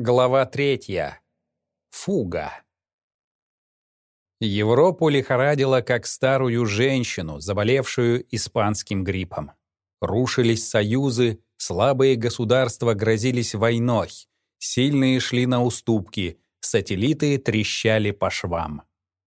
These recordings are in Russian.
Глава третья. Фуга. Европу лихорадило, как старую женщину, заболевшую испанским гриппом. Рушились союзы, слабые государства грозились войной, сильные шли на уступки, сателлиты трещали по швам.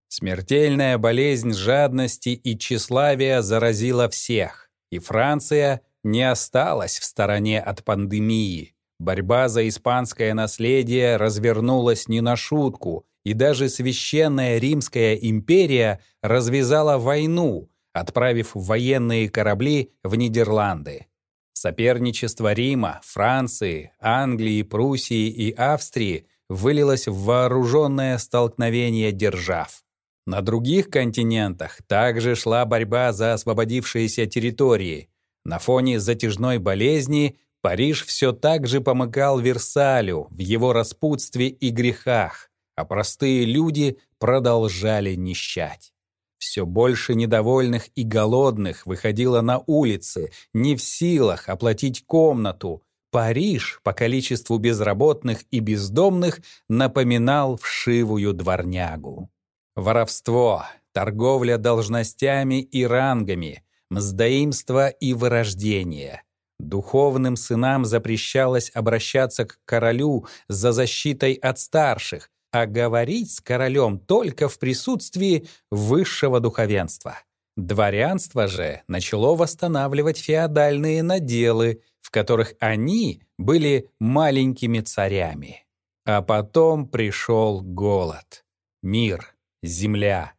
Смертельная болезнь жадности и тщеславия заразила всех, и Франция не осталась в стороне от пандемии. Борьба за испанское наследие развернулась не на шутку, и даже Священная Римская империя развязала войну, отправив военные корабли в Нидерланды. Соперничество Рима, Франции, Англии, Пруссии и Австрии вылилось в вооруженное столкновение держав. На других континентах также шла борьба за освободившиеся территории. На фоне затяжной болезни Париж все так же помыкал Версалю в его распутстве и грехах, а простые люди продолжали нищать. Все больше недовольных и голодных выходило на улицы, не в силах оплатить комнату. Париж по количеству безработных и бездомных напоминал вшивую дворнягу. Воровство, торговля должностями и рангами, мздоимство и вырождение — Духовным сынам запрещалось обращаться к королю за защитой от старших, а говорить с королем только в присутствии высшего духовенства. Дворянство же начало восстанавливать феодальные наделы, в которых они были маленькими царями. А потом пришел голод. Мир, земля,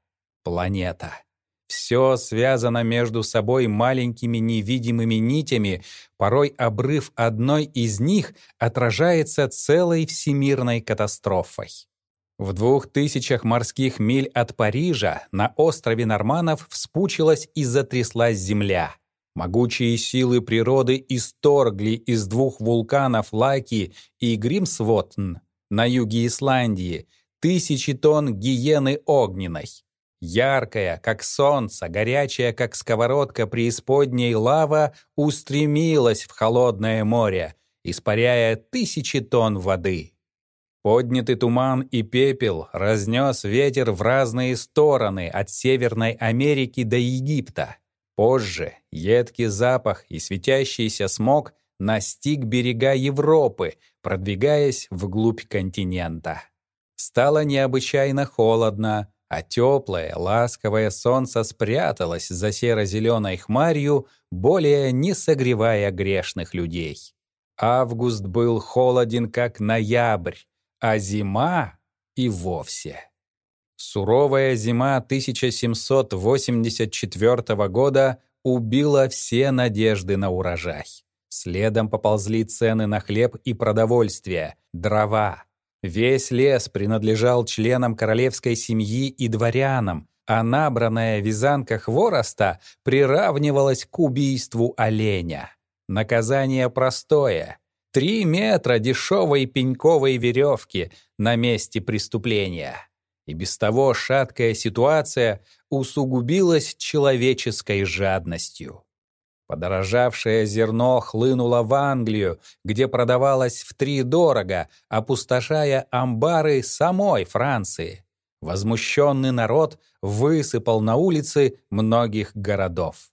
планета. Все связано между собой маленькими невидимыми нитями, порой обрыв одной из них отражается целой всемирной катастрофой. В двух тысячах морских миль от Парижа на острове Норманов вспучилась и затряслась земля. Могучие силы природы исторгли из двух вулканов Лаки и Гримсвотн на юге Исландии тысячи тонн гиены огненной. Яркая, как солнце, горячая, как сковородка преисподней лава, устремилась в холодное море, испаряя тысячи тонн воды. Поднятый туман и пепел разнес ветер в разные стороны, от Северной Америки до Египта. Позже едкий запах и светящийся смог настиг берега Европы, продвигаясь вглубь континента. Стало необычайно холодно, а теплое, ласковое солнце спряталось за серо-зеленой хмарью, более не согревая грешных людей. Август был холоден, как ноябрь, а зима и вовсе. Суровая зима 1784 года убила все надежды на урожай. Следом поползли цены на хлеб и продовольствие, дрова, Весь лес принадлежал членам королевской семьи и дворянам, а набранная вязанка хвороста приравнивалась к убийству оленя. Наказание простое. Три метра дешевой пеньковой веревки на месте преступления. И без того шаткая ситуация усугубилась человеческой жадностью. Подорожавшее зерно хлынуло в Англию, где продавалось в три дорого, опустошая амбары самой Франции. Возмущенный народ высыпал на улицы многих городов.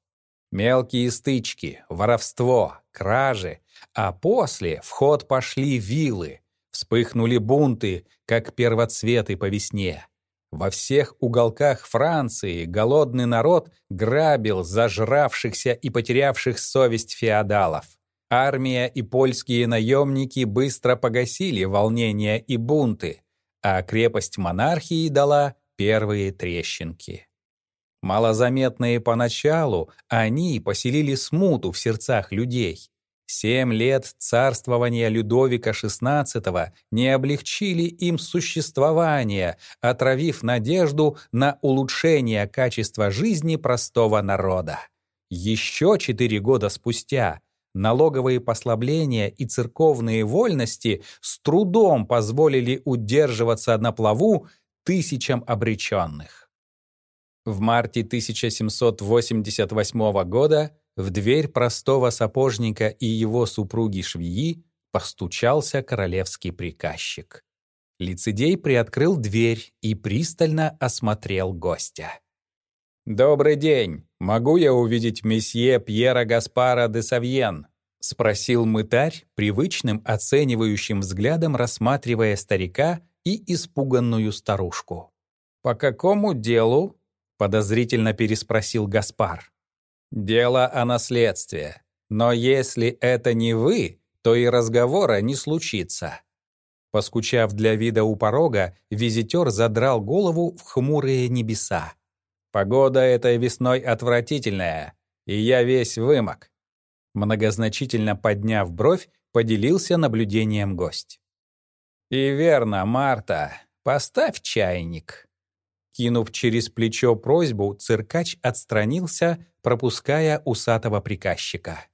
Мелкие стычки, воровство, кражи, а после в ход пошли вилы, вспыхнули бунты, как первоцветы по весне. Во всех уголках Франции голодный народ грабил зажравшихся и потерявших совесть феодалов. Армия и польские наемники быстро погасили волнения и бунты, а крепость монархии дала первые трещинки. Малозаметные поначалу, они поселили смуту в сердцах людей. Семь лет царствования Людовика XVI не облегчили им существование, отравив надежду на улучшение качества жизни простого народа. Еще четыре года спустя налоговые послабления и церковные вольности с трудом позволили удерживаться на плаву тысячам обреченных. В марте 1788 года в дверь простого сапожника и его супруги швеи постучался королевский приказчик. Лицедей приоткрыл дверь и пристально осмотрел гостя. «Добрый день! Могу я увидеть месье Пьера Гаспара де Савьен?» — спросил мытарь, привычным оценивающим взглядом рассматривая старика и испуганную старушку. «По какому делу?» — подозрительно переспросил Гаспар. «Дело о наследстве. Но если это не вы, то и разговора не случится». Поскучав для вида у порога, визитер задрал голову в хмурые небеса. «Погода этой весной отвратительная, и я весь вымок». Многозначительно подняв бровь, поделился наблюдением гость. «И верно, Марта, поставь чайник». Кинув через плечо просьбу, циркач отстранился, пропуская усатого приказчика.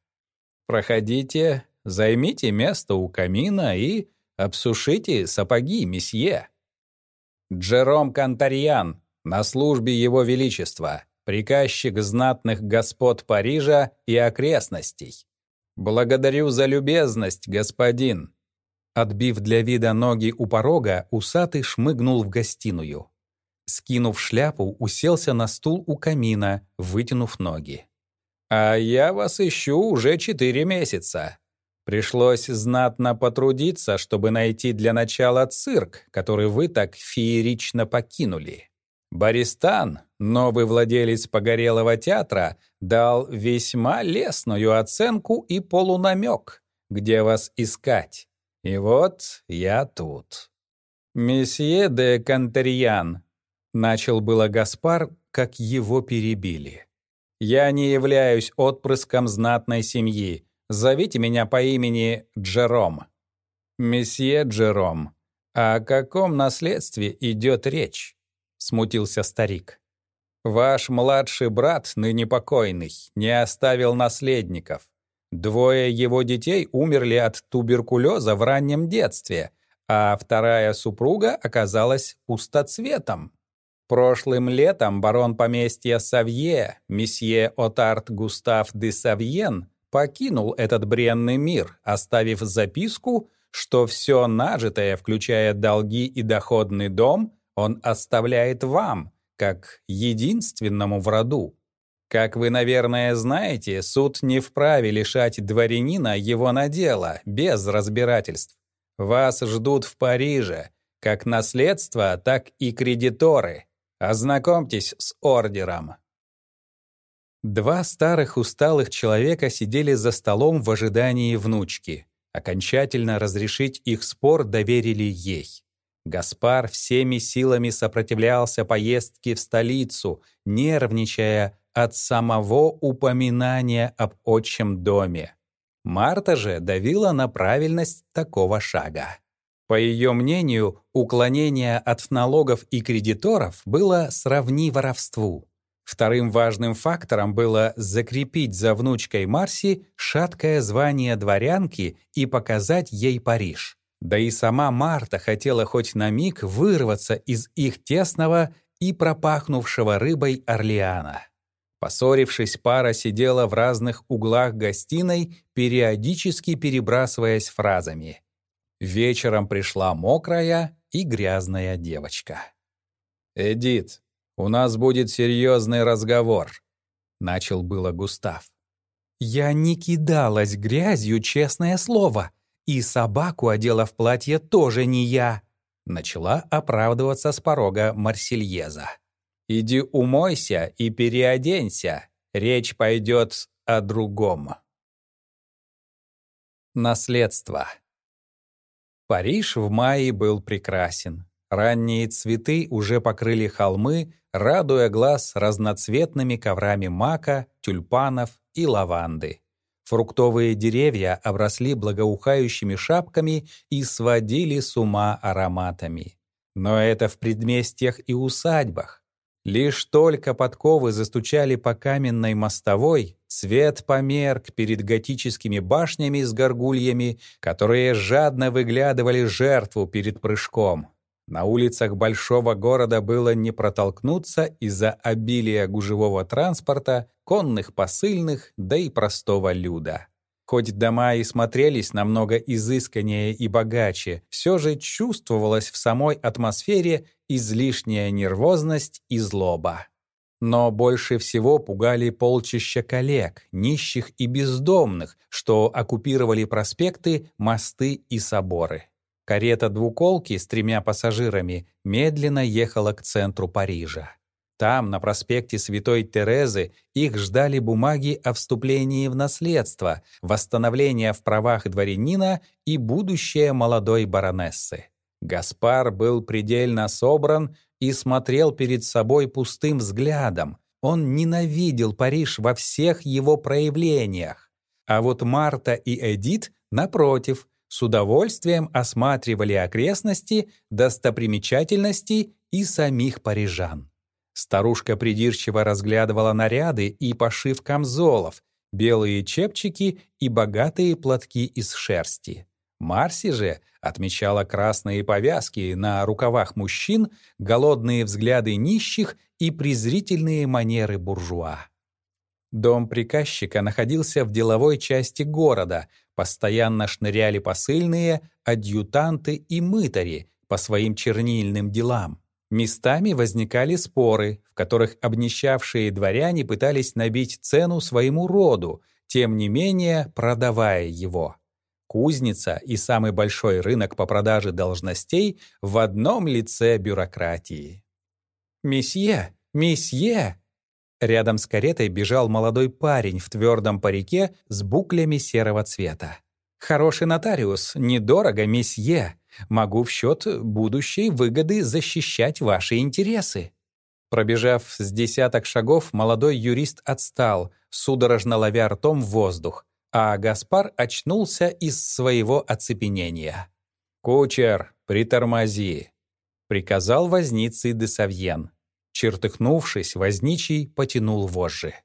«Проходите, займите место у камина и обсушите сапоги, месье». Джером Кантарьян, на службе Его Величества, приказчик знатных господ Парижа и окрестностей. Благодарю за любезность, господин. Отбив для вида ноги у порога, усатый шмыгнул в гостиную. Скинув шляпу, уселся на стул у камина, вытянув ноги. «А я вас ищу уже четыре месяца. Пришлось знатно потрудиться, чтобы найти для начала цирк, который вы так феерично покинули. Баристан, новый владелец погорелого театра, дал весьма лестную оценку и полунамек, где вас искать. И вот я тут. «Месье де Кантерьян», — начал было Гаспар, как его перебили. «Я не являюсь отпрыском знатной семьи. Зовите меня по имени Джером». «Месье Джером, о каком наследстве идет речь?» — смутился старик. «Ваш младший брат, ныне покойный, не оставил наследников. Двое его детей умерли от туберкулеза в раннем детстве, а вторая супруга оказалась пустоцветом. Прошлым летом барон поместья Савье, месье Отарт Густав де Савьен, покинул этот бренный мир, оставив записку, что все нажитое, включая долги и доходный дом, он оставляет вам, как единственному в роду. Как вы, наверное, знаете, суд не вправе лишать дворянина его надела, без разбирательств. Вас ждут в Париже, как наследство, так и кредиторы. Ознакомьтесь с ордером. Два старых усталых человека сидели за столом в ожидании внучки. Окончательно разрешить их спор доверили ей. Гаспар всеми силами сопротивлялся поездке в столицу, нервничая от самого упоминания об отчим доме. Марта же давила на правильность такого шага. По ее мнению, уклонение от налогов и кредиторов было сравни воровству. Вторым важным фактором было закрепить за внучкой Марси шаткое звание дворянки и показать ей Париж. Да и сама Марта хотела хоть на миг вырваться из их тесного и пропахнувшего рыбой Орлеана. Поссорившись, пара сидела в разных углах гостиной, периодически перебрасываясь фразами. Вечером пришла мокрая и грязная девочка. «Эдит, у нас будет серьезный разговор», — начал было Густав. «Я не кидалась грязью, честное слово», и собаку одела в платье тоже не я. Начала оправдываться с порога Марсельеза. «Иди умойся и переоденься. Речь пойдет о другом». Наследство. Париж в мае был прекрасен. Ранние цветы уже покрыли холмы, радуя глаз разноцветными коврами мака, тюльпанов и лаванды. Фруктовые деревья обросли благоухающими шапками и сводили с ума ароматами. Но это в предместьях и усадьбах. Лишь только подковы застучали по каменной мостовой, цвет померк перед готическими башнями с горгульями, которые жадно выглядывали жертву перед прыжком. На улицах большого города было не протолкнуться из-за обилия гужевого транспорта, конных посыльных, да и простого люда. Хоть дома и смотрелись намного изысканнее и богаче, все же чувствовалась в самой атмосфере излишняя нервозность и злоба. Но больше всего пугали полчища коллег, нищих и бездомных, что оккупировали проспекты, мосты и соборы. Карета двуколки с тремя пассажирами медленно ехала к центру Парижа. Там, на проспекте Святой Терезы, их ждали бумаги о вступлении в наследство, восстановление в правах дворянина и будущее молодой баронессы. Гаспар был предельно собран и смотрел перед собой пустым взглядом. Он ненавидел Париж во всех его проявлениях. А вот Марта и Эдит, напротив, с удовольствием осматривали окрестности, достопримечательности и самих парижан. Старушка придирчиво разглядывала наряды и пошив камзолов, белые чепчики и богатые платки из шерсти. Марси же отмечала красные повязки на рукавах мужчин, голодные взгляды нищих и презрительные манеры буржуа. Дом приказчика находился в деловой части города, постоянно шныряли посыльные, адъютанты и мытари по своим чернильным делам. Местами возникали споры, в которых обнищавшие дворяне пытались набить цену своему роду, тем не менее продавая его. Кузница и самый большой рынок по продаже должностей в одном лице бюрократии. «Месье! Месье!» Рядом с каретой бежал молодой парень в твердом парике с буклями серого цвета. «Хороший нотариус, недорого, месье. Могу в счет будущей выгоды защищать ваши интересы». Пробежав с десяток шагов, молодой юрист отстал, судорожно ловя ртом воздух, а Гаспар очнулся из своего оцепенения. «Кучер, притормози!» — приказал вознице де Савьен. Чертыхнувшись, возничий потянул вожжи.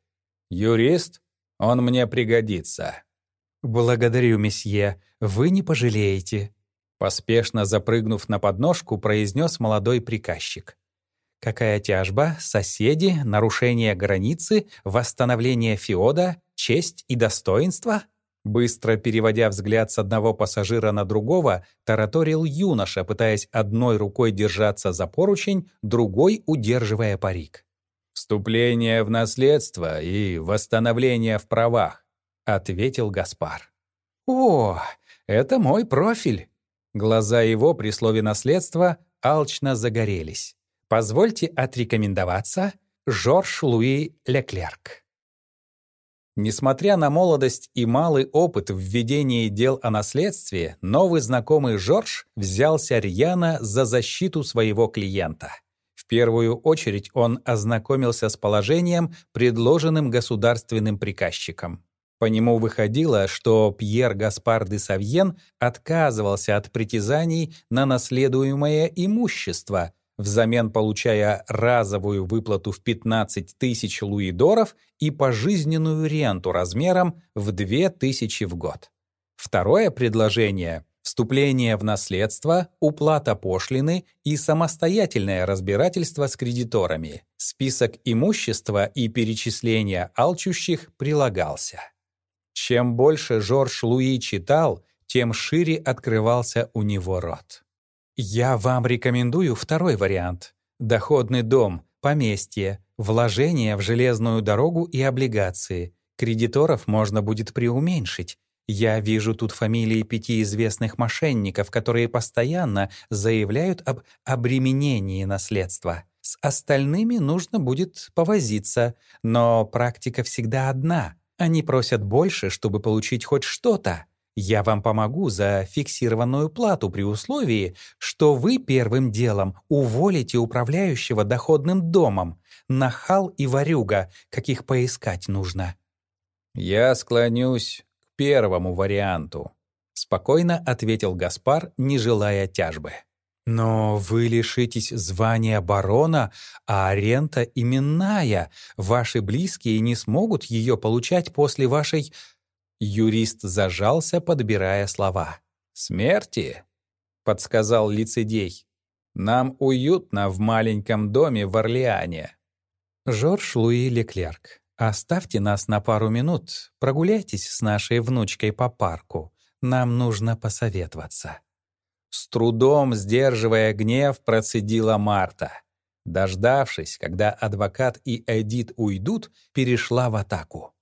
«Юрист? Он мне пригодится». «Благодарю, месье. Вы не пожалеете», Поспешно запрыгнув на подножку, произнес молодой приказчик. Какая тяжба, соседи, нарушение границы, восстановление феода, честь и достоинство? Быстро переводя взгляд с одного пассажира на другого, тараторил юноша, пытаясь одной рукой держаться за поручень, другой удерживая парик. «Вступление в наследство и восстановление в правах», — ответил Гаспар. «О, это мой профиль!» Глаза его при слове «наследство» алчно загорелись. Позвольте отрекомендоваться, Жорж Луи Леклерк. Несмотря на молодость и малый опыт в ведении дел о наследстве, новый знакомый Жорж взялся рьяно за защиту своего клиента. В первую очередь он ознакомился с положением, предложенным государственным приказчиком. По нему выходило, что Пьер Гаспар де Савьен отказывался от притязаний на наследуемое имущество, взамен получая разовую выплату в 15 тысяч луидоров и пожизненную ренту размером в 2 тысячи в год. Второе предложение — вступление в наследство, уплата пошлины и самостоятельное разбирательство с кредиторами. Список имущества и перечисления алчущих прилагался. Чем больше Жорж Луи читал, тем шире открывался у него рот. «Я вам рекомендую второй вариант. Доходный дом, поместье, вложение в железную дорогу и облигации. Кредиторов можно будет преуменьшить. Я вижу тут фамилии пяти известных мошенников, которые постоянно заявляют об обременении наследства. С остальными нужно будет повозиться, но практика всегда одна — они просят больше, чтобы получить хоть что-то. Я вам помогу за фиксированную плату при условии, что вы первым делом уволите управляющего доходным домом. Нахал и варюга, каких поискать нужно. Я склонюсь к первому варианту, спокойно ответил Гаспар, не желая тяжбы. Но вы лишитесь звания барона, а рента именная. Ваши близкие не смогут ее получать после вашей... Юрист зажался, подбирая слова. «Смерти?» — подсказал лицедей. «Нам уютно в маленьком доме в Орлеане». Жорж Луи Леклерк, «Оставьте нас на пару минут, прогуляйтесь с нашей внучкой по парку. Нам нужно посоветоваться». С трудом сдерживая гнев, процедила Марта. Дождавшись, когда адвокат и Эдит уйдут, перешла в атаку.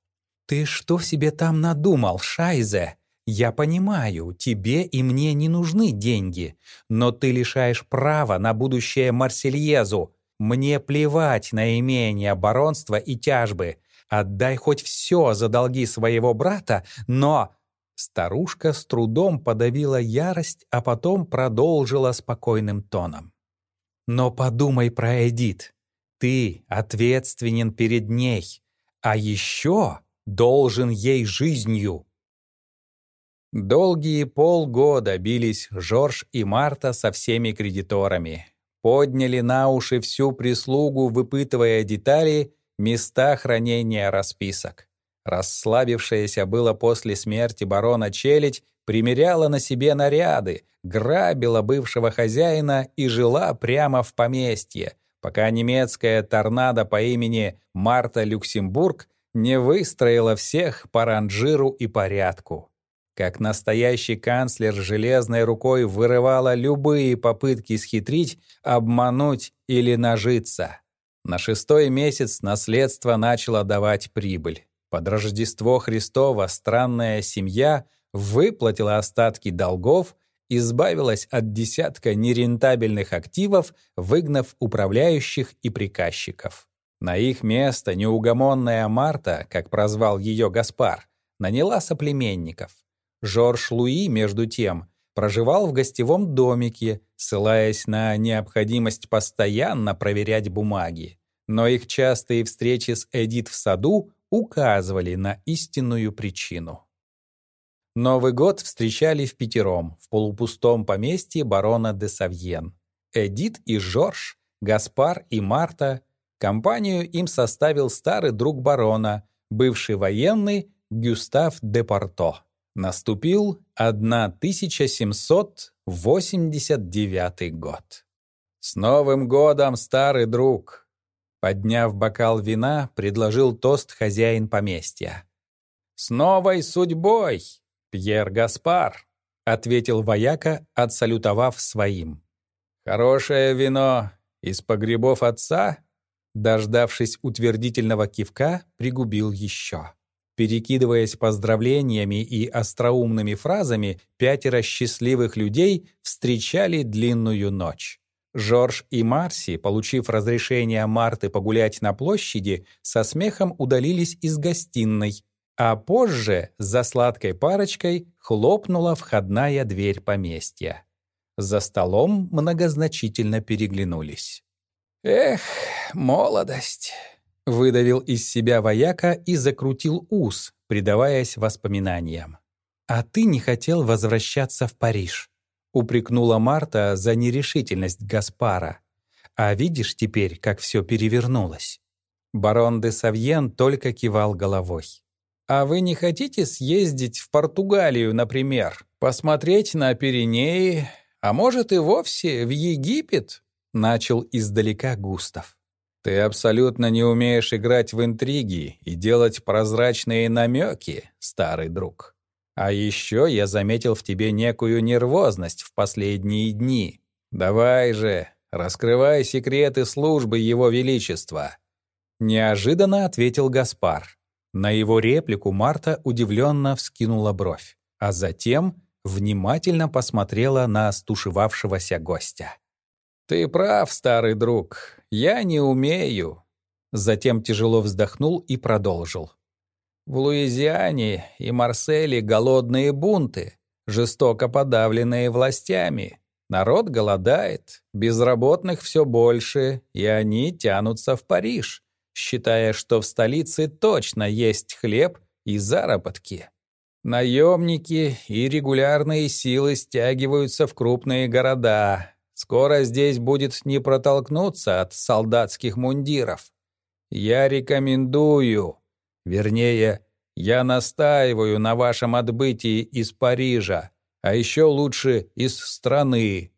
«Ты что себе там надумал, Шайзе? Я понимаю, тебе и мне не нужны деньги, но ты лишаешь права на будущее Марсельезу. Мне плевать на имение, баронство и тяжбы. Отдай хоть все за долги своего брата, но...» Старушка с трудом подавила ярость, а потом продолжила спокойным тоном. «Но подумай про Эдит. Ты ответственен перед ней, а еще должен ей жизнью». Долгие полгода бились Жорж и Марта со всеми кредиторами. Подняли на уши всю прислугу, выпытывая детали места хранения расписок. Расслабившаяся было после смерти барона Челядь примеряла на себе наряды, грабила бывшего хозяина и жила прямо в поместье, пока немецкая торнадо по имени Марта Люксембург не выстроила всех по ранжиру и порядку. Как настоящий канцлер железной рукой вырывала любые попытки схитрить, обмануть или нажиться. На шестой месяц наследство начало давать прибыль. Под Рождество Христово странная семья выплатила остатки долгов, избавилась от десятка нерентабельных активов, выгнав управляющих и приказчиков. На их место неугомонная Марта, как прозвал ее Гаспар, наняла соплеменников. Жорж Луи, между тем, проживал в гостевом домике, ссылаясь на необходимость постоянно проверять бумаги. Но их частые встречи с Эдит в саду указывали на истинную причину. Новый год встречали в пятером в полупустом поместье барона де Савьен. Эдит и Жорж, Гаспар и Марта. Компанию им составил старый друг барона, бывший военный Гюстав де Порто. Наступил 1789 год. «С Новым годом, старый друг!» Подняв бокал вина, предложил тост хозяин поместья. «С новой судьбой, Пьер Гаспар!» ответил вояка, отсалютовав своим. «Хорошее вино из погребов отца?» Дождавшись утвердительного кивка, пригубил еще. Перекидываясь поздравлениями и остроумными фразами, пятеро счастливых людей встречали длинную ночь. Жорж и Марси, получив разрешение Марты погулять на площади, со смехом удалились из гостиной, а позже за сладкой парочкой хлопнула входная дверь поместья. За столом многозначительно переглянулись. «Эх, молодость!» Выдавил из себя вояка и закрутил ус, предаваясь воспоминаниям. «А ты не хотел возвращаться в Париж», — упрекнула Марта за нерешительность Гаспара. «А видишь теперь, как все перевернулось?» Барон де Савьен только кивал головой. «А вы не хотите съездить в Португалию, например, посмотреть на Пиренеи, а может и вовсе в Египет?» — начал издалека Густав. Ты абсолютно не умеешь играть в интриги и делать прозрачные намеки, старый друг. А еще я заметил в тебе некую нервозность в последние дни. Давай же, раскрывай секреты службы Его Величества. Неожиданно ответил Гаспар. На его реплику Марта удивленно вскинула бровь, а затем внимательно посмотрела на стушевавшегося гостя. «Ты прав, старый друг, я не умею». Затем тяжело вздохнул и продолжил. В Луизиане и Марселе голодные бунты, жестоко подавленные властями. Народ голодает, безработных все больше, и они тянутся в Париж, считая, что в столице точно есть хлеб и заработки. Наемники и регулярные силы стягиваются в крупные города, Скоро здесь будет не протолкнуться от солдатских мундиров. Я рекомендую, вернее, я настаиваю на вашем отбытии из Парижа, а еще лучше из страны.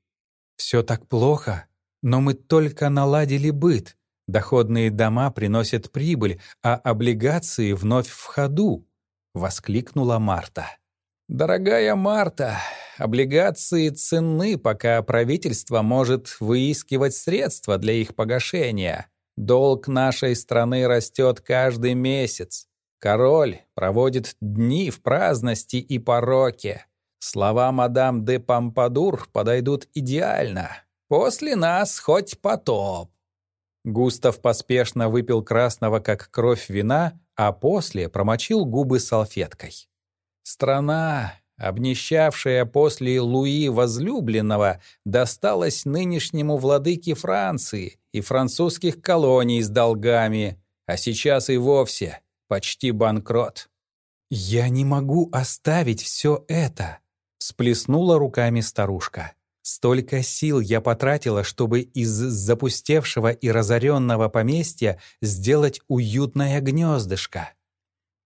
Все так плохо, но мы только наладили быт. Доходные дома приносят прибыль, а облигации вновь в ходу», — воскликнула Марта. «Дорогая Марта, облигации ценны, пока правительство может выискивать средства для их погашения. Долг нашей страны растет каждый месяц. Король проводит дни в праздности и пороке. Слова мадам де Пампадур подойдут идеально. После нас хоть потоп. Густав поспешно выпил красного, как кровь вина, а после промочил губы салфеткой. Страна, обнищавшая после Луи возлюбленного, досталась нынешнему владыке Франции и французских колоний с долгами, а сейчас и вовсе почти банкрот. «Я не могу оставить все это», — сплеснула руками старушка. «Столько сил я потратила, чтобы из запустевшего и разоренного поместья сделать уютное гнездышко».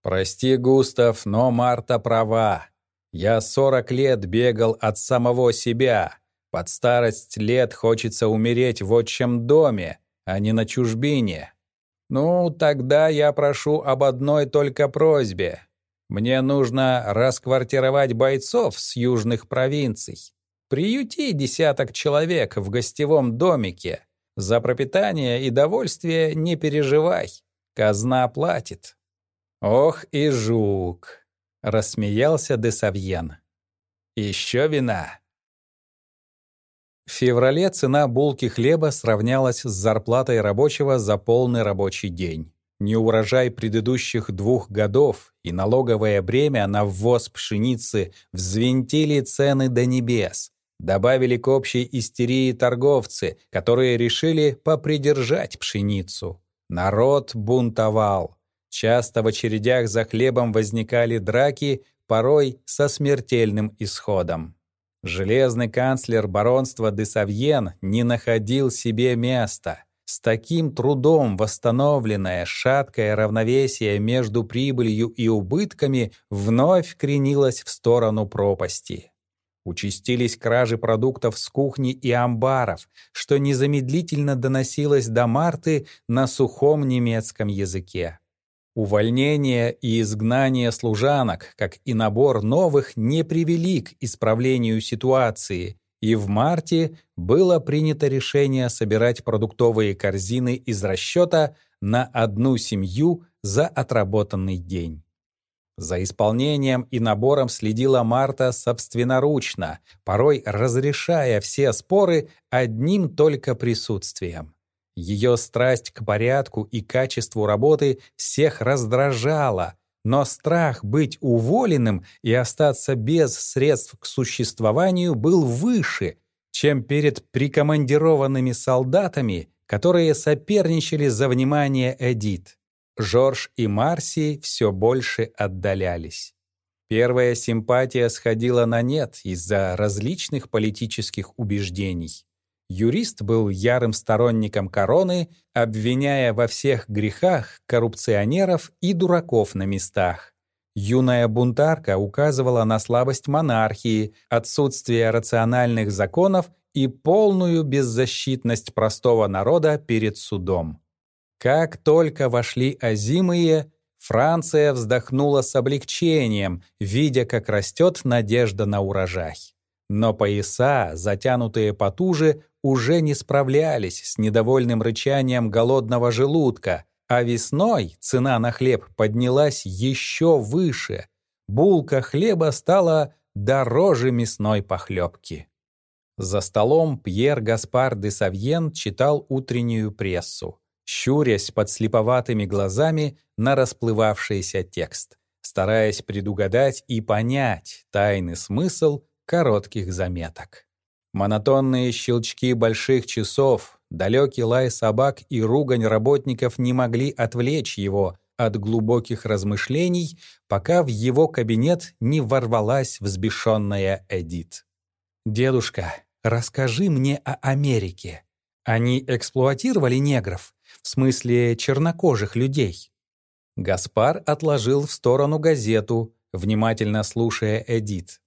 «Прости, Густав, но Марта права. Я сорок лет бегал от самого себя. Под старость лет хочется умереть в отчем доме, а не на чужбине. «Ну, тогда я прошу об одной только просьбе. Мне нужно расквартировать бойцов с южных провинций. Приюти десяток человек в гостевом домике. За пропитание и довольствие не переживай. Казна платит». «Ох и жук!» — рассмеялся де Савьен. «Еще вина?» В феврале цена булки хлеба сравнялась с зарплатой рабочего за полный рабочий день. Неурожай предыдущих двух годов и налоговое бремя на ввоз пшеницы взвинтили цены до небес. Добавили к общей истерии торговцы, которые решили попридержать пшеницу. Народ бунтовал. Часто в очередях за хлебом возникали драки, порой со смертельным исходом. Железный канцлер баронства де Савьен не находил себе места. С таким трудом восстановленное шаткое равновесие между прибылью и убытками вновь кренилось в сторону пропасти. Участились кражи продуктов с кухни и амбаров, что незамедлительно доносилось до Марты на сухом немецком языке. Увольнение и изгнание служанок, как и набор новых, не привели к исправлению ситуации, и в марте было принято решение собирать продуктовые корзины из расчета на одну семью за отработанный день. За исполнением и набором следила Марта собственноручно, порой разрешая все споры одним только присутствием. Ее страсть к порядку и качеству работы всех раздражала, но страх быть уволенным и остаться без средств к существованию был выше, чем перед прикомандированными солдатами, которые соперничали за внимание Эдит. Жорж и Марси все больше отдалялись. Первая симпатия сходила на нет из-за различных политических убеждений. Юрист был ярым сторонником короны, обвиняя во всех грехах коррупционеров и дураков на местах. Юная бунтарка указывала на слабость монархии, отсутствие рациональных законов и полную беззащитность простого народа перед судом. Как только вошли озимые, Франция вздохнула с облегчением, видя, как растет надежда на урожай. Но пояса, затянутые потуже, уже не справлялись с недовольным рычанием голодного желудка, а весной цена на хлеб поднялась еще выше. Булка хлеба стала дороже мясной похлебки. За столом Пьер Гаспар де Савьен читал утреннюю прессу, щурясь под слеповатыми глазами на расплывавшийся текст, стараясь предугадать и понять тайный смысл коротких заметок. Монотонные щелчки больших часов, далекий лай собак и ругань работников не могли отвлечь его от глубоких размышлений, пока в его кабинет не ворвалась взбешенная Эдит. «Дедушка, расскажи мне о Америке. Они эксплуатировали негров, в смысле чернокожих людей?» Гаспар отложил в сторону газету, внимательно слушая Эдит.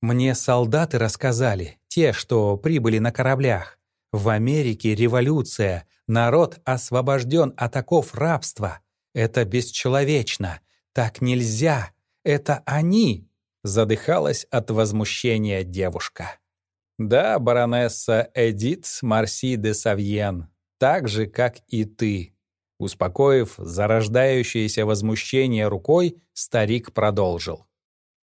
«Мне солдаты рассказали, те, что прибыли на кораблях. В Америке революция, народ освобожден от оков рабства. Это бесчеловечно. Так нельзя. Это они!» Задыхалась от возмущения девушка. «Да, баронесса Эдит Марси де Савьен, так же, как и ты». Успокоив зарождающееся возмущение рукой, старик продолжил.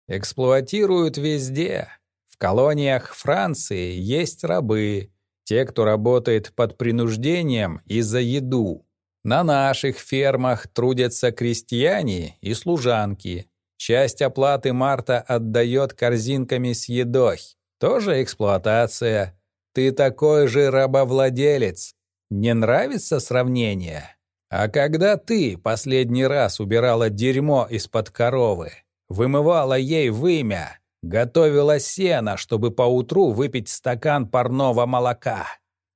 «Эксплуатируют везде. В колониях Франции есть рабы, те, кто работает под принуждением и за еду. На наших фермах трудятся крестьяне и служанки. Часть оплаты Марта отдает корзинками с едой. Тоже эксплуатация. Ты такой же рабовладелец. Не нравится сравнение? А когда ты последний раз убирала дерьмо из-под коровы, вымывала ей вымя, готовила сено, чтобы поутру выпить стакан парного молока?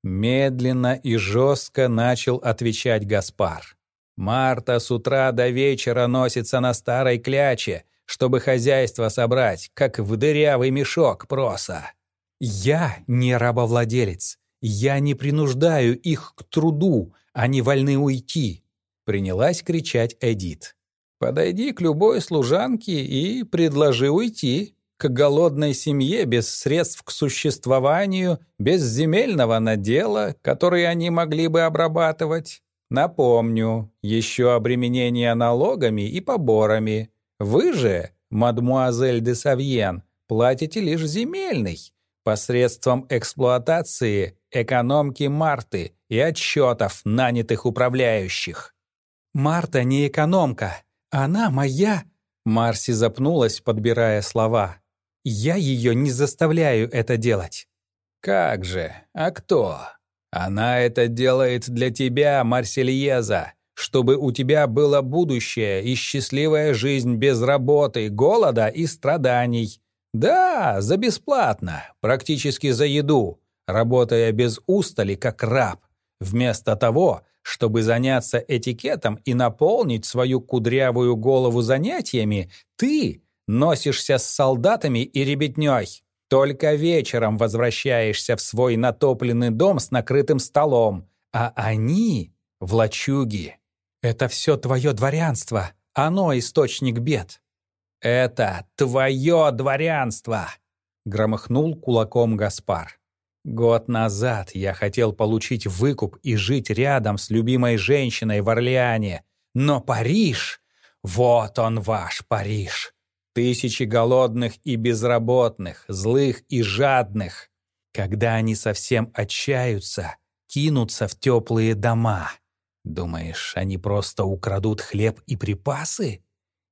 Медленно и жестко начал отвечать Гаспар. Марта с утра до вечера носится на старой кляче, чтобы хозяйство собрать, как в дырявый мешок проса. Я не рабовладелец. Я не принуждаю их к труду, они вольны уйти!» Принялась кричать Эдит. «Подойди к любой служанке и предложи уйти. К голодной семье без средств к существованию, без земельного надела, который они могли бы обрабатывать. Напомню, еще обременение налогами и поборами. Вы же, мадмуазель де Савьен, платите лишь земельный, посредством эксплуатации экономки Марты и отчетов нанятых управляющих. «Марта не экономка, она моя...» Марси запнулась, подбирая слова. «Я ее не заставляю это делать». «Как же? А кто? Она это делает для тебя, Марсельеза, чтобы у тебя было будущее и счастливая жизнь без работы, голода и страданий. Да, за бесплатно, практически за еду, работая без устали, как раб, вместо того, чтобы заняться этикетом и наполнить свою кудрявую голову занятиями, ты носишься с солдатами и ребятней. Только вечером возвращаешься в свой натопленный дом с накрытым столом, а они — в лачуги. Это все твое дворянство, оно источник бед. Это твое дворянство, громыхнул кулаком Гаспар. Год назад я хотел получить выкуп и жить рядом с любимой женщиной в Орлеане. Но Париж... Вот он ваш Париж. Тысячи голодных и безработных, злых и жадных. Когда они совсем отчаются, кинутся в теплые дома. Думаешь, они просто украдут хлеб и припасы?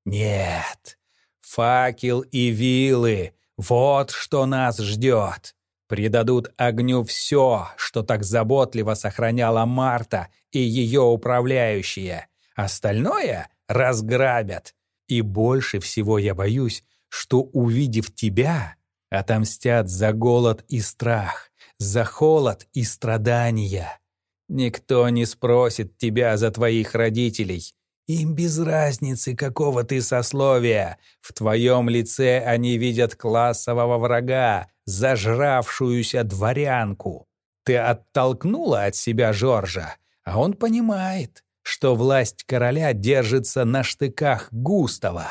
Нет. Факел и вилы — вот что нас ждет. Предадут огню все, что так заботливо сохраняла Марта и ее управляющие. Остальное разграбят. И больше всего я боюсь, что, увидев тебя, отомстят за голод и страх, за холод и страдания. Никто не спросит тебя за твоих родителей. Им без разницы, какого ты сословия. В твоем лице они видят классового врага, зажравшуюся дворянку. Ты оттолкнула от себя Жоржа, а он понимает, что власть короля держится на штыках Густава.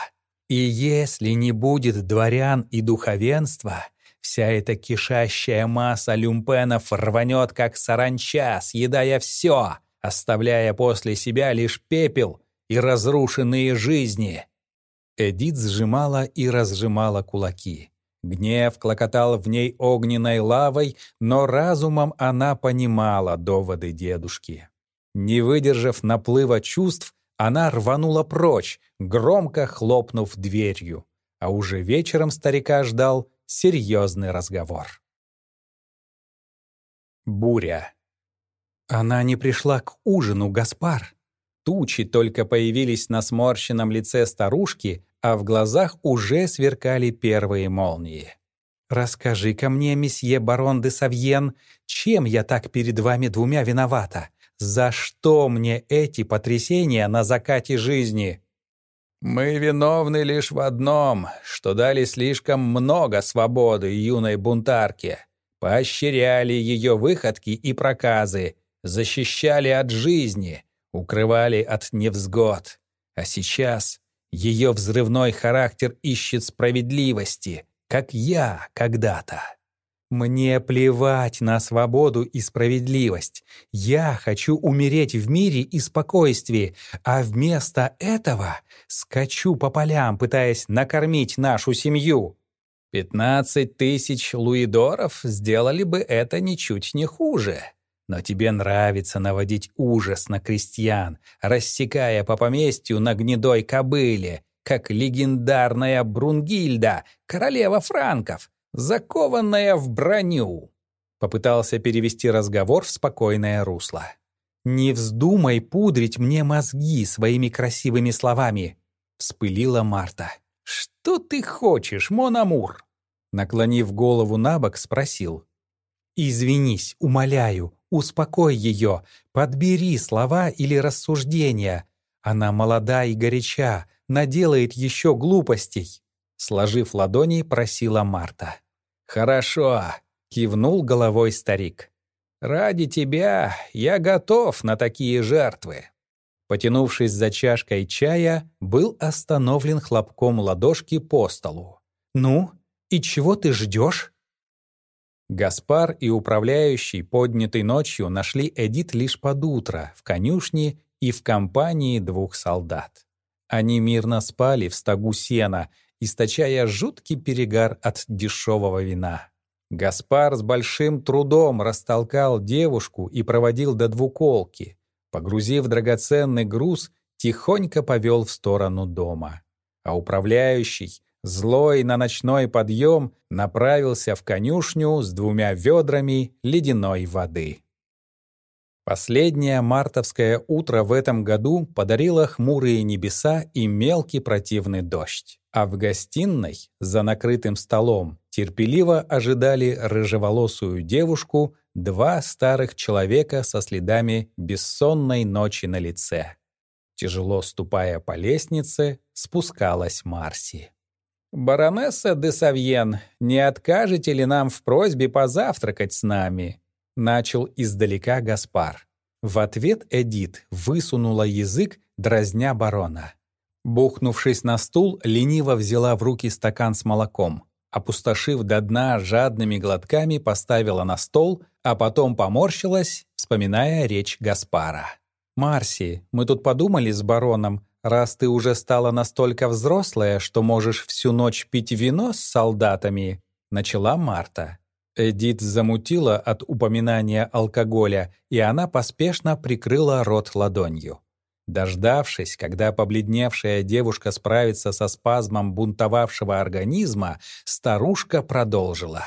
И если не будет дворян и духовенства, вся эта кишащая масса люмпенов рванет, как саранча, съедая все, оставляя после себя лишь пепел и разрушенные жизни. Эдит сжимала и разжимала кулаки. Гнев клокотал в ней огненной лавой, но разумом она понимала доводы дедушки. Не выдержав наплыва чувств, она рванула прочь, громко хлопнув дверью. А уже вечером старика ждал серьезный разговор. Буря. Она не пришла к ужину, Гаспар. Тучи только появились на сморщенном лице старушки, а в глазах уже сверкали первые молнии. «Расскажи-ка мне, месье барон де Савьен, чем я так перед вами двумя виновата? За что мне эти потрясения на закате жизни?» «Мы виновны лишь в одном, что дали слишком много свободы юной бунтарке. поощряли ее выходки и проказы, защищали от жизни, укрывали от невзгод. А сейчас ее взрывной характер ищет справедливости, как я когда-то. Мне плевать на свободу и справедливость. Я хочу умереть в мире и спокойствии, а вместо этого скачу по полям, пытаясь накормить нашу семью. Пятнадцать тысяч луидоров сделали бы это ничуть не хуже. Но тебе нравится наводить ужас на крестьян, рассекая по поместью на гнедой кобыле, как легендарная Брунгильда, королева франков, закованная в броню. Попытался перевести разговор в спокойное русло. «Не вздумай пудрить мне мозги своими красивыми словами», — вспылила Марта. «Что ты хочешь, Мон-Амур?» Наклонив голову на бок, спросил. «Извинись, умоляю, успокой ее, подбери слова или рассуждения. Она молода и горяча, наделает еще глупостей», сложив ладони, просила Марта. «Хорошо», — кивнул головой старик. «Ради тебя я готов на такие жертвы». Потянувшись за чашкой чая, был остановлен хлопком ладошки по столу. «Ну, и чего ты ждешь?» Гаспар и управляющий, поднятый ночью, нашли Эдит лишь под утро в конюшне и в компании двух солдат. Они мирно спали в стогу сена, источая жуткий перегар от дешевого вина. Гаспар с большим трудом растолкал девушку и проводил до двуколки. Погрузив драгоценный груз, тихонько повел в сторону дома. А управляющий, злой на ночной подъем, направился в конюшню с двумя ведрами ледяной воды. Последнее мартовское утро в этом году подарило хмурые небеса и мелкий противный дождь. А в гостиной, за накрытым столом, терпеливо ожидали рыжеволосую девушку два старых человека со следами бессонной ночи на лице. Тяжело ступая по лестнице, спускалась Марси. «Баронесса де Савьен, не откажете ли нам в просьбе позавтракать с нами?» Начал издалека Гаспар. В ответ Эдит высунула язык, дразня барона. Бухнувшись на стул, лениво взяла в руки стакан с молоком опустошив до дна жадными глотками, поставила на стол, а потом поморщилась, вспоминая речь Гаспара. «Марси, мы тут подумали с бароном, раз ты уже стала настолько взрослая, что можешь всю ночь пить вино с солдатами», — начала Марта. Эдит замутила от упоминания алкоголя, и она поспешно прикрыла рот ладонью. Дождавшись, когда побледневшая девушка справится со спазмом бунтовавшего организма, старушка продолжила.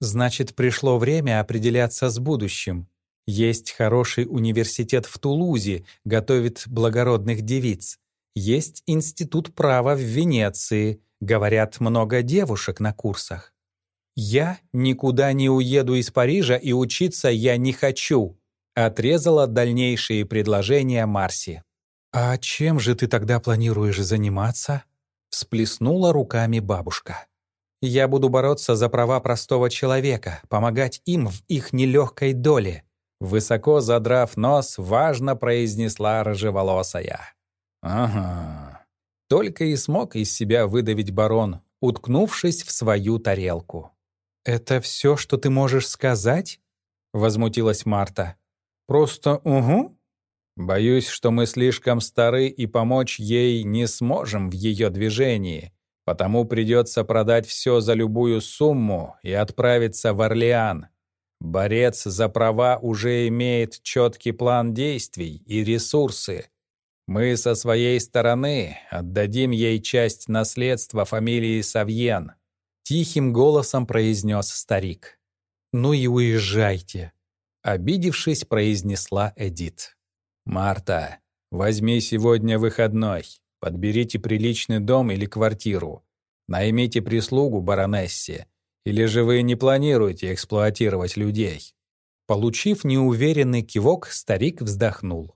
«Значит, пришло время определяться с будущим. Есть хороший университет в Тулузе, готовит благородных девиц. Есть институт права в Венеции, говорят, много девушек на курсах. Я никуда не уеду из Парижа и учиться я не хочу. Отрезала дальнейшие предложения Марси. «А чем же ты тогда планируешь заниматься?» Всплеснула руками бабушка. «Я буду бороться за права простого человека, помогать им в их нелегкой доле», Высоко задрав нос, важно произнесла рыжеволосая. «Ага». Только и смог из себя выдавить барон, уткнувшись в свою тарелку. «Это все, что ты можешь сказать?» — возмутилась Марта. Просто «угу»? Боюсь, что мы слишком стары и помочь ей не сможем в ее движении, потому придется продать все за любую сумму и отправиться в Орлеан. Борец за права уже имеет четкий план действий и ресурсы. Мы со своей стороны отдадим ей часть наследства фамилии Савьен. Тихим голосом произнес старик. «Ну и уезжайте», обидевшись, произнесла Эдит. «Марта, возьми сегодня выходной. Подберите приличный дом или квартиру. Наймите прислугу баронессе. Или же вы не планируете эксплуатировать людей?» Получив неуверенный кивок, старик вздохнул.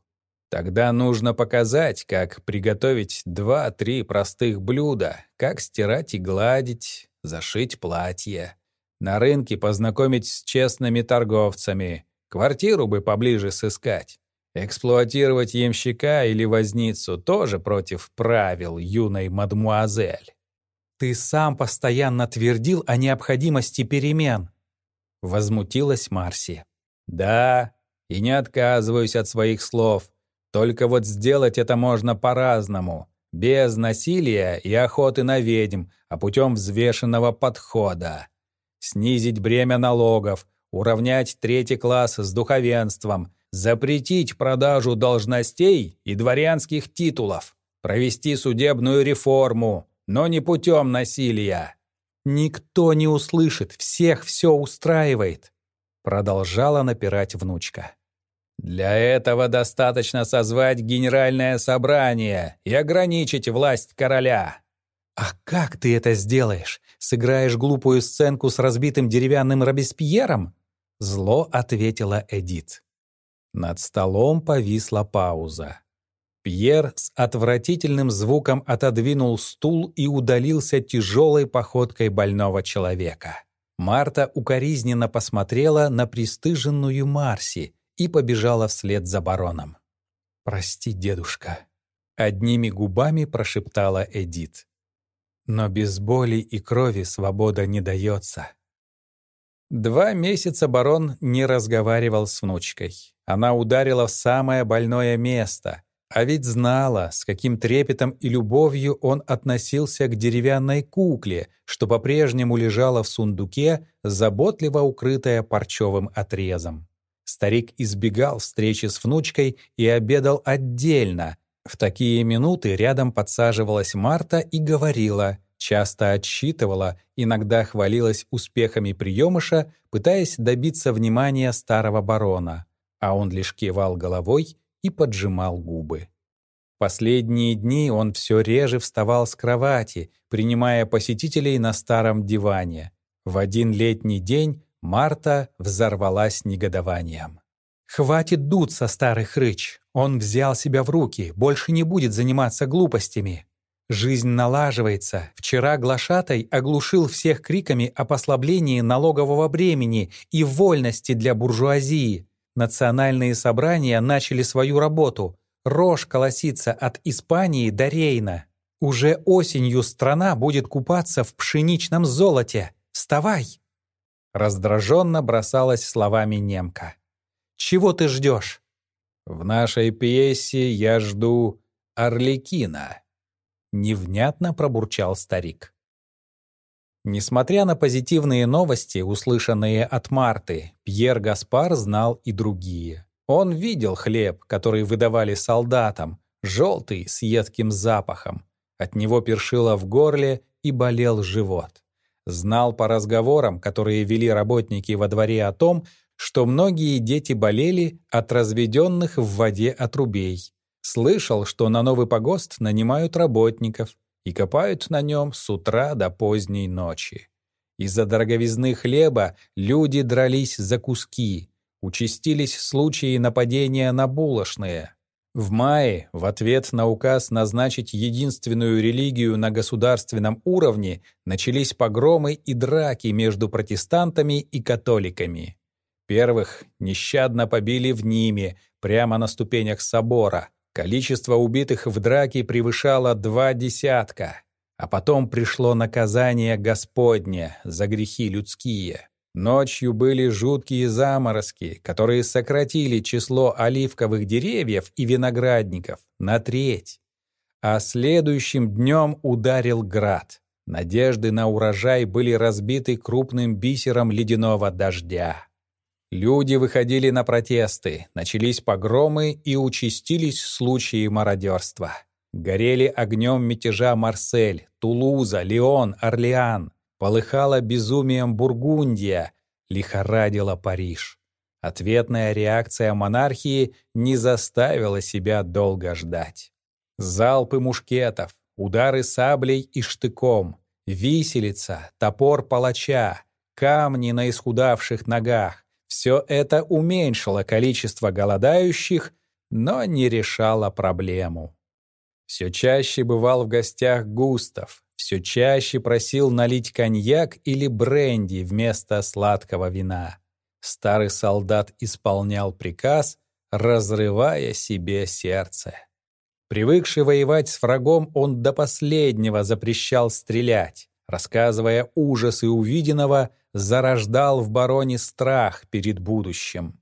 «Тогда нужно показать, как приготовить два-три простых блюда, как стирать и гладить, зашить платье. На рынке познакомить с честными торговцами. Квартиру бы поближе сыскать. Эксплуатировать ямщика или возницу тоже против правил юной мадмуазель. «Ты сам постоянно твердил о необходимости перемен», — возмутилась Марси. «Да, и не отказываюсь от своих слов. Только вот сделать это можно по-разному, без насилия и охоты на ведьм, а путем взвешенного подхода. Снизить бремя налогов, уравнять третий класс с духовенством, запретить продажу должностей и дворянских титулов, провести судебную реформу, но не путем насилия. «Никто не услышит, всех все устраивает», — продолжала напирать внучка. Для этого достаточно созвать генеральное собрание и ограничить власть короля. А как ты это сделаешь? Сыграешь глупую сценку с разбитым деревянным Робеспьером? Зло ответила Эдит. Над столом повисла пауза. Пьер с отвратительным звуком отодвинул стул и удалился тяжелой походкой больного человека. Марта укоризненно посмотрела на пристыженную Марси, и побежала вслед за бароном. «Прости, дедушка», — одними губами прошептала Эдит. «Но без боли и крови свобода не дается». Два месяца барон не разговаривал с внучкой. Она ударила в самое больное место, а ведь знала, с каким трепетом и любовью он относился к деревянной кукле, что по-прежнему лежала в сундуке, заботливо укрытая парчевым отрезом. Старик избегал встречи с внучкой и обедал отдельно. В такие минуты рядом подсаживалась Марта и говорила, часто отсчитывала, иногда хвалилась успехами приемыша, пытаясь добиться внимания старого барона. А он лишь кивал головой и поджимал губы. Последние дни он все реже вставал с кровати, принимая посетителей на старом диване. В один летний день Марта взорвалась негодованием. «Хватит дуться, старый хрыч. Он взял себя в руки, больше не будет заниматься глупостями. Жизнь налаживается. Вчера глашатай оглушил всех криками о послаблении налогового бремени и вольности для буржуазии. Национальные собрания начали свою работу. Рожь колосится от Испании до Рейна. Уже осенью страна будет купаться в пшеничном золоте. Вставай!» Раздраженно бросалась словами немка. «Чего ты ждешь?» «В нашей пьесе я жду Орликина», — невнятно пробурчал старик. Несмотря на позитивные новости, услышанные от Марты, Пьер Гаспар знал и другие. Он видел хлеб, который выдавали солдатам, желтый, с едким запахом. От него першило в горле и болел живот. Знал по разговорам, которые вели работники во дворе о том, что многие дети болели от разведенных в воде отрубей. Слышал, что на новый погост нанимают работников и копают на нем с утра до поздней ночи. Из-за дороговизны хлеба люди дрались за куски, участились случаи нападения на булочные. В мае, в ответ на указ назначить единственную религию на государственном уровне, начались погромы и драки между протестантами и католиками. Первых нещадно побили в Ниме, прямо на ступенях собора. Количество убитых в драке превышало два десятка. А потом пришло наказание Господне за грехи людские. Ночью были жуткие заморозки, которые сократили число оливковых деревьев и виноградников на треть. А следующим днем ударил град. Надежды на урожай были разбиты крупным бисером ледяного дождя. Люди выходили на протесты, начались погромы и участились случаи мародерства. Горели огнем мятежа Марсель, Тулуза, Леон, Орлеан. Полыхала безумием Бургундия, лихорадила Париж. Ответная реакция монархии не заставила себя долго ждать. Залпы мушкетов, удары саблей и штыком, виселица, топор палача, камни на исхудавших ногах — все это уменьшило количество голодающих, но не решало проблему. Все чаще бывал в гостях Густав, все чаще просил налить коньяк или бренди вместо сладкого вина. Старый солдат исполнял приказ, разрывая себе сердце. Привыкший воевать с врагом, он до последнего запрещал стрелять, рассказывая ужасы увиденного, зарождал в бароне страх перед будущим.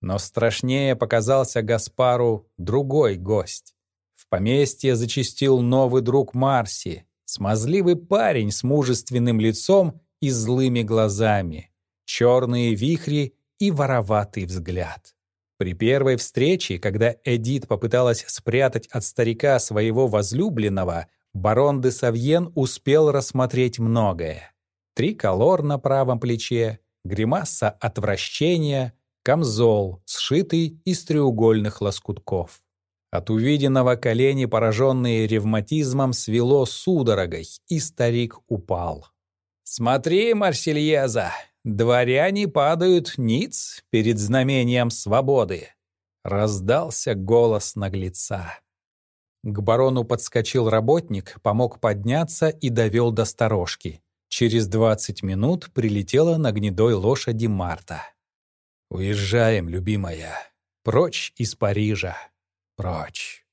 Но страшнее показался Гаспару другой гость. В поместье зачастил новый друг Марси, смазливый парень с мужественным лицом и злыми глазами, черные вихри и вороватый взгляд. При первой встрече, когда Эдит попыталась спрятать от старика своего возлюбленного, барон де Савьен успел рассмотреть многое. Триколор на правом плече, гримаса отвращения, камзол, сшитый из треугольных лоскутков. От увиденного колени, пораженные ревматизмом, свело судорогой, и старик упал. «Смотри, Марсельеза, дворяне падают ниц перед знамением свободы!» Раздался голос наглеца. К барону подскочил работник, помог подняться и довел до сторожки. Через двадцать минут прилетела на гнедой лошади Марта. «Уезжаем, любимая, прочь из Парижа, прочь».